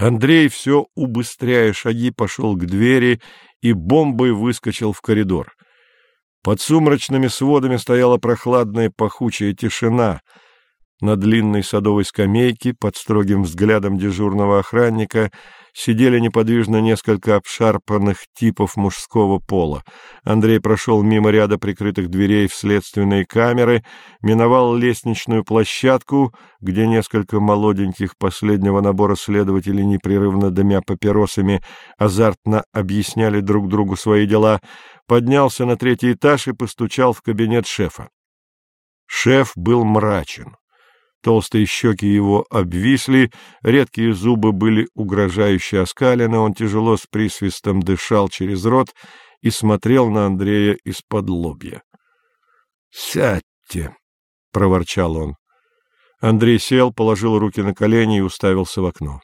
Андрей, все убыстряя шаги, пошел к двери и бомбой выскочил в коридор. Под сумрачными сводами стояла прохладная пахучая тишина — на длинной садовой скамейке под строгим взглядом дежурного охранника сидели неподвижно несколько обшарпанных типов мужского пола. Андрей прошел мимо ряда прикрытых дверей в следственные камеры, миновал лестничную площадку, где несколько молоденьких последнего набора следователей, непрерывно дымя папиросами, азартно объясняли друг другу свои дела, поднялся на третий этаж и постучал в кабинет шефа. Шеф был мрачен. Толстые щеки его обвисли, редкие зубы были угрожающе оскалены, он тяжело с присвистом дышал через рот и смотрел на Андрея из-под лобья. — Сядьте, — проворчал он. Андрей сел, положил руки на колени и уставился в окно.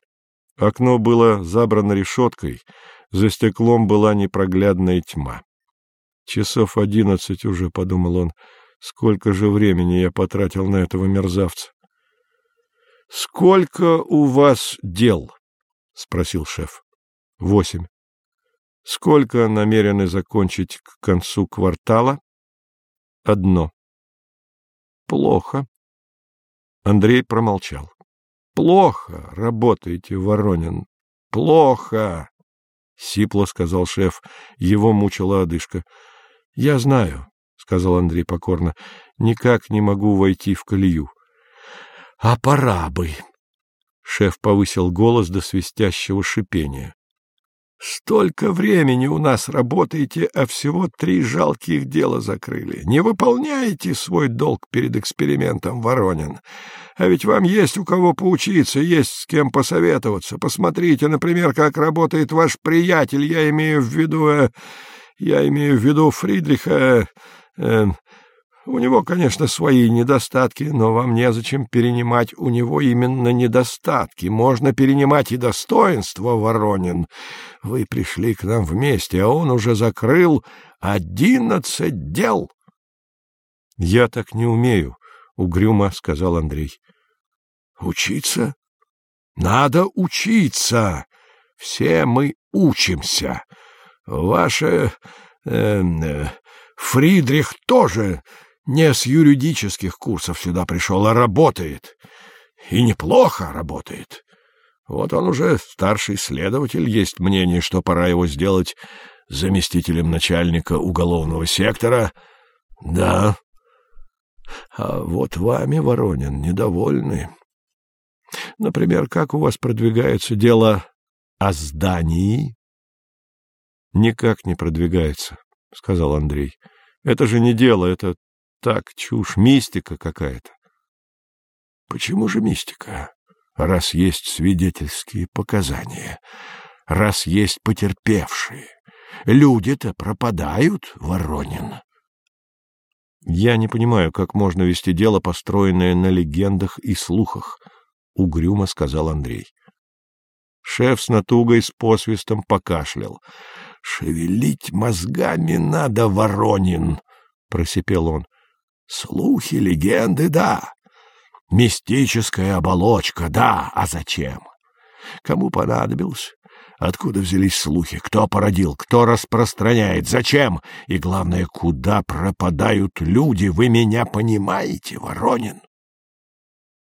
Окно было забрано решеткой, за стеклом была непроглядная тьма. «Часов одиннадцать уже», — подумал он, — «сколько же времени я потратил на этого мерзавца?» — Сколько у вас дел? — спросил шеф. — Восемь. — Сколько намерены закончить к концу квартала? — Одно. — Плохо. Андрей промолчал. — Плохо работаете, Воронин. Плохо. — сипло сказал шеф. Его мучила одышка. — Я знаю, — сказал Андрей покорно. — Никак не могу войти в колею. — А пора бы. Шеф повысил голос до свистящего шипения. — Столько времени у нас работаете, а всего три жалких дела закрыли. Не выполняете свой долг перед экспериментом, Воронин. А ведь вам есть у кого поучиться, есть с кем посоветоваться. Посмотрите, например, как работает ваш приятель. Я имею в виду... Э, я имею в виду Фридриха... Э, у него, конечно, свои недостатки, но вам незачем перенимать у него именно недостатки. Можно перенимать и достоинства, Воронин. Вы пришли к нам вместе, а он уже закрыл одиннадцать дел. — Я так не умею, — угрюмо сказал Андрей. — Учиться? Надо учиться. Все мы учимся. Ваша... Э, э, Фридрих тоже не с юридических курсов сюда пришел, а работает. И неплохо работает. Вот он уже старший следователь, есть мнение, что пора его сделать заместителем начальника уголовного сектора. Да. А вот вами, Воронин, недовольны. Например, как у вас продвигается дело о здании? — Никак не продвигается, — сказал Андрей. — Это же не дело, это так, чушь, мистика какая-то. Почему же мистика? Раз есть свидетельские показания, раз есть потерпевшие, люди-то пропадают, Воронин. Я не понимаю, как можно вести дело, построенное на легендах и слухах, — угрюмо сказал Андрей. Шеф с натугой с посвистом покашлял. — Шевелить мозгами надо, Воронин, — просипел он. Слухи, легенды — да. Мистическая оболочка — да. А зачем? Кому понадобилось? Откуда взялись слухи? Кто породил? Кто распространяет? Зачем? И главное, куда пропадают люди? Вы меня понимаете, Воронин?